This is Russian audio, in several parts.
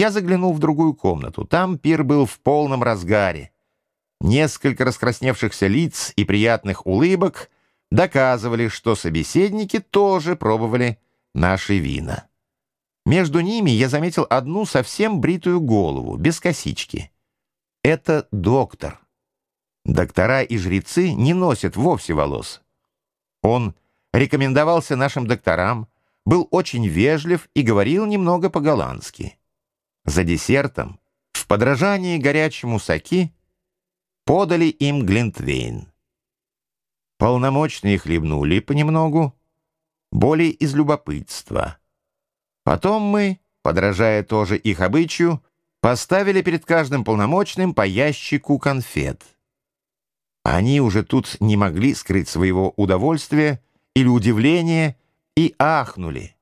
я заглянул в другую комнату. Там пир был в полном разгаре. Несколько раскрасневшихся лиц и приятных улыбок доказывали, что собеседники тоже пробовали наши вина. Между ними я заметил одну совсем бритую голову, без косички. Это доктор. Доктора и жрецы не носят вовсе волос. Он рекомендовался нашим докторам, был очень вежлив и говорил немного по-голландски. За десертом, в подражании горячему саки, подали им глинтвейн. Полномочные хлебнули понемногу, более из любопытства. Потом мы, подражая тоже их обычаю, поставили перед каждым полномочным по ящику конфет. Они уже тут не могли скрыть своего удовольствия или удивления и ахнули.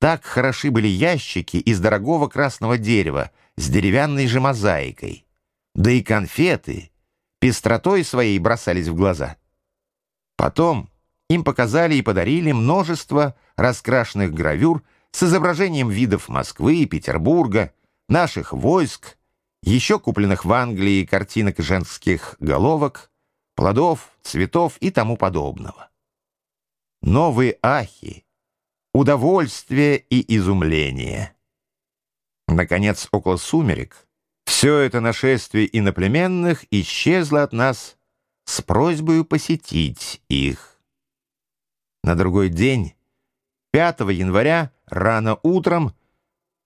Так хороши были ящики из дорогого красного дерева с деревянной же мозаикой. Да и конфеты пестротой своей бросались в глаза. Потом им показали и подарили множество раскрашенных гравюр с изображением видов Москвы и Петербурга, наших войск, еще купленных в Англии картинок женских головок, плодов, цветов и тому подобного. Новые ахи, удовольствие и изумление. Наконец, около сумерек, все это нашествие иноплеменных исчезло от нас с просьбой посетить их. На другой день, 5 января, рано утром,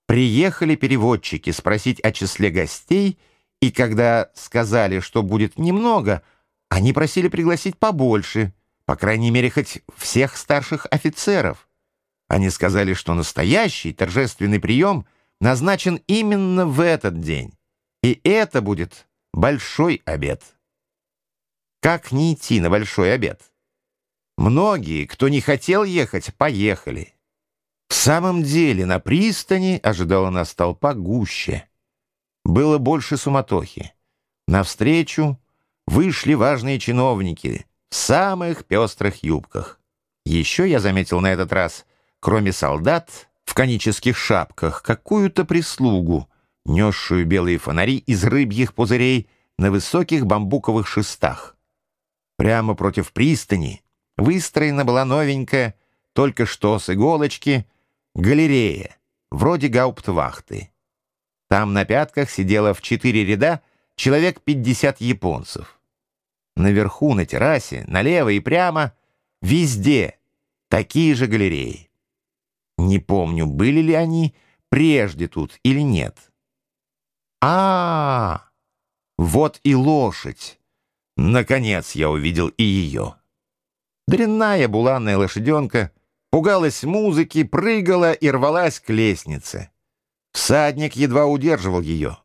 приехали переводчики спросить о числе гостей, и когда сказали, что будет немного, они просили пригласить побольше, по крайней мере, хоть всех старших офицеров. Они сказали, что настоящий торжественный прием назначен именно в этот день, и это будет большой обед. Как не идти на большой обед? Многие, кто не хотел ехать, поехали. В самом деле на пристани ожидала нас толпа гуще. Было больше суматохи. Навстречу вышли важные чиновники в самых пестрых юбках. Еще я заметил на этот раз, кроме солдат в конических шапках, какую-то прислугу, несшую белые фонари из рыбьих пузырей на высоких бамбуковых шестах. Прямо против пристани выстроена была новенькая, только что с иголочки, галерея, вроде гауптвахты. Там на пятках сидело в четыре ряда человек пятьдесят японцев. Наверху, на террасе, налево и прямо, везде такие же галереи. Не помню, были ли они прежде тут или нет. А, -а, -а вот и лошадь. Наконец я увидел и ее. Дрянная буланная лошаденка пугалась музыки, прыгала и рвалась к лестнице. Всадник едва удерживал ее.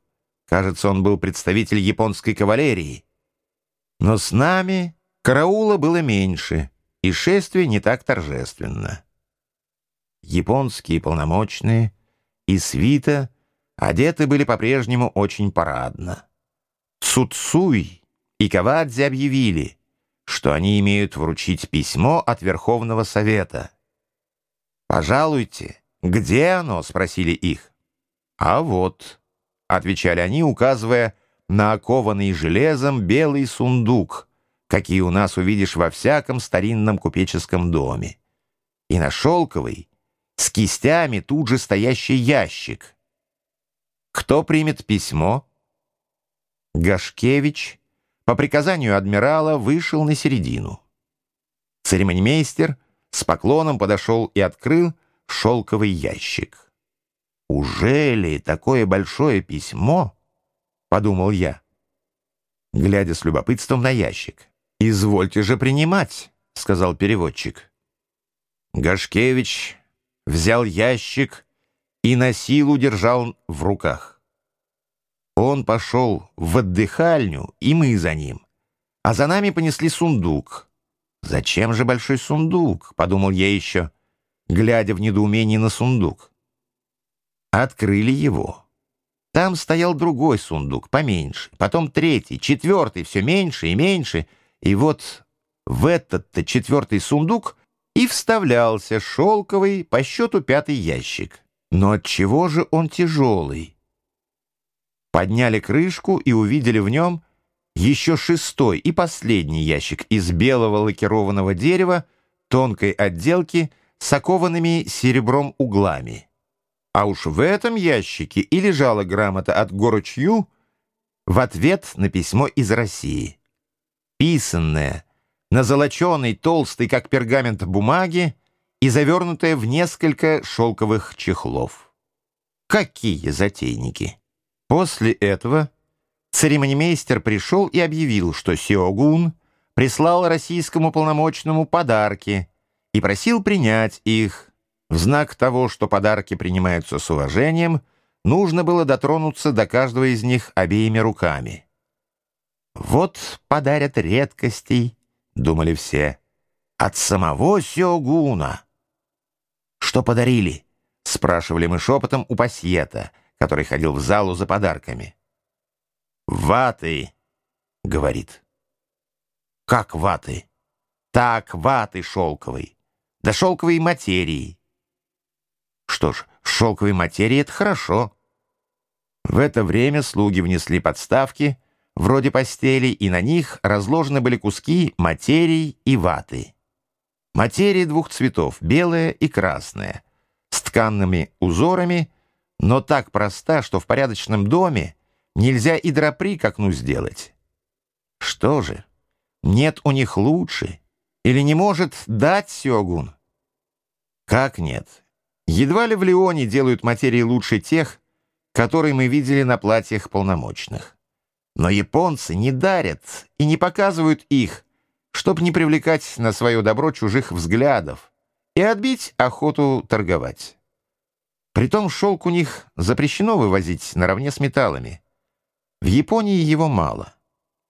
Кажется, он был представитель японской кавалерии. Но с нами караула было меньше, и шествие не так торжественно. Японские полномочные и свита одеты были по-прежнему очень парадно. Цуцуй и Кавадзе объявили, что они имеют вручить письмо от Верховного Совета. «Пожалуйте, где оно?» — спросили их. «А вот», — отвечали они, указывая на окованный железом белый сундук, какие у нас увидишь во всяком старинном купеческом доме, и на шелковый, с кистями тут же стоящий ящик. Кто примет письмо? Гашкевич по приказанию адмирала вышел на середину. Церемонимейстер с поклоном подошел и открыл шелковый ящик. «Уже ли такое большое письмо?» — подумал я, глядя с любопытством на ящик. «Извольте же принимать», — сказал переводчик. Гашкевич взял ящик и на силу держал в руках. Он пошел в отдыхальню, и мы за ним. А за нами понесли сундук. «Зачем же большой сундук?» — подумал я еще, глядя в недоумении на сундук. Открыли его. Там стоял другой сундук, поменьше, потом третий, четвертый, все меньше и меньше, и вот в этот-то четвертый сундук и вставлялся шелковый по счету пятый ящик. Но от чего же он тяжелый? подняли крышку и увидели в нем еще шестой и последний ящик из белого лакированного дерева, тонкой отделки с окованными серебром углами. А уж в этом ящике и лежала грамота от Горочью в ответ на письмо из России. Писанная на золоченой, толстой, как пергамент, бумаге и завернутая в несколько шелковых чехлов. Какие затейники! После этого церемонимейстер пришел и объявил, что Сиогун прислал российскому полномочному подарки и просил принять их. В знак того, что подарки принимаются с уважением, нужно было дотронуться до каждого из них обеими руками. «Вот подарят редкостей», — думали все, — «от самого Сиогуна». «Что подарили?» — спрашивали мы шепотом у пассиета — который ходил в залу за подарками. «Ваты», — говорит. «Как ваты?» «Так, ваты шелковой. Да шелковой материи». Что ж, шелковой материи — это хорошо. В это время слуги внесли подставки, вроде постели, и на них разложены были куски материи и ваты. Материя двух цветов, белая и красная, с тканными узорами — но так проста, что в порядочном доме нельзя и драпри к окну сделать. Что же, нет у них лучше? Или не может дать Сёгун? Как нет? Едва ли в Леоне делают материи лучше тех, которые мы видели на платьях полномочных. Но японцы не дарят и не показывают их, чтобы не привлекать на свое добро чужих взглядов и отбить охоту торговать. Притом шелк у них запрещено вывозить наравне с металлами. В Японии его мало.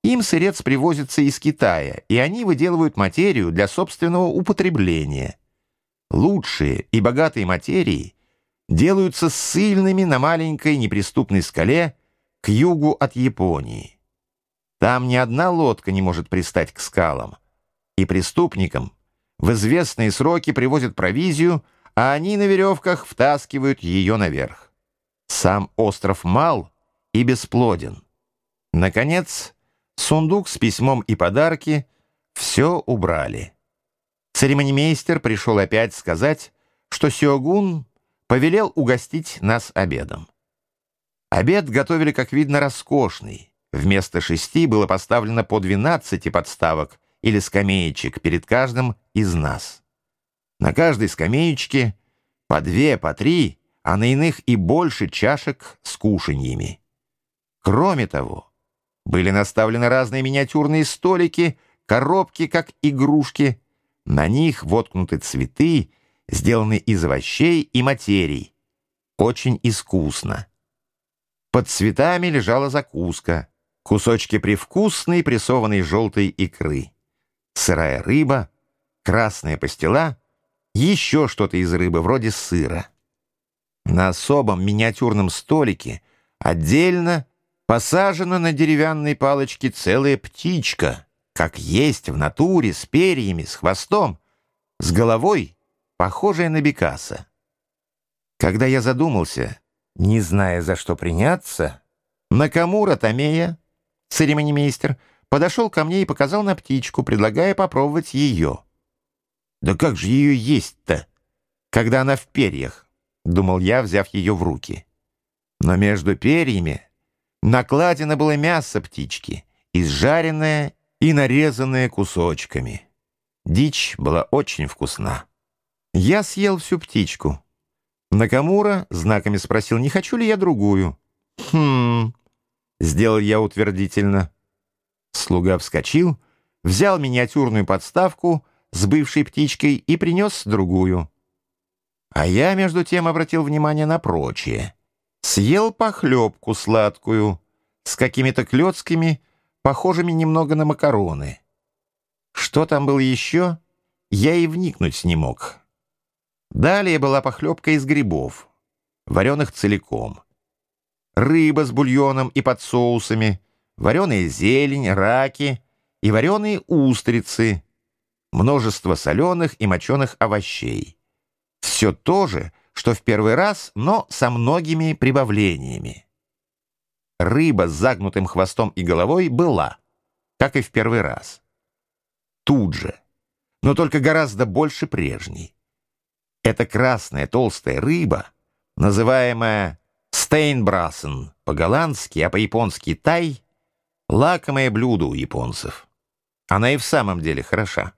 Им сырец привозится из Китая, и они выделывают материю для собственного употребления. Лучшие и богатые материи делаются ссыльными на маленькой неприступной скале к югу от Японии. Там ни одна лодка не может пристать к скалам, и преступникам в известные сроки привозят провизию – а они на веревках втаскивают ее наверх. Сам остров мал и бесплоден. Наконец, сундук с письмом и подарки все убрали. Церемонимейстер пришел опять сказать, что Сиогун повелел угостить нас обедом. Обед готовили, как видно, роскошный. Вместо шести было поставлено по двенадцати подставок или скамеечек перед каждым из нас. На каждой скамеечке по две, по три, а на иных и больше чашек с кушаньями. Кроме того, были наставлены разные миниатюрные столики, коробки, как игрушки. На них воткнуты цветы, сделанные из овощей и материй. Очень искусно. Под цветами лежала закуска, кусочки привкусной прессованной желтой икры, сырая рыба, красная пастила — еще что-то из рыбы, вроде сыра. На особом миниатюрном столике отдельно посажена на деревянной палочке целая птичка, как есть в натуре, с перьями, с хвостом, с головой, похожая на бекаса. Когда я задумался, не зная, за что приняться, Накамура Томея, церемонимейстер, подошел ко мне и показал на птичку, предлагая попробовать ее. Да как же ее есть-то, когда она в перьях? Думал я, взяв ее в руки. Но между перьями накладено было мясо птички, изжаренное и нарезанное кусочками. Дичь была очень вкусна. Я съел всю птичку. Накамура знаками спросил, не хочу ли я другую. «Хм...» — сделал я утвердительно. Слуга вскочил, взял миниатюрную подставку — с бывшей птичкой и принес другую. А я, между тем, обратил внимание на прочее. Съел похлебку сладкую с какими-то клетками, похожими немного на макароны. Что там было еще, я и вникнуть не мог. Далее была похлебка из грибов, вареных целиком. Рыба с бульоном и под соусами, вареная зелень, раки и вареные устрицы — множество соленых и моченых овощей. Все то же, что в первый раз, но со многими прибавлениями. рыба с загнутым хвостом и головой была, как и в первый раз. Тут же, но только гораздо больше прежней. Эта красная толстая рыба, называемая стейнбрассен по-голландски, а по-японски тай, лакомое блюдо у японцев. Она и в самом деле хороша.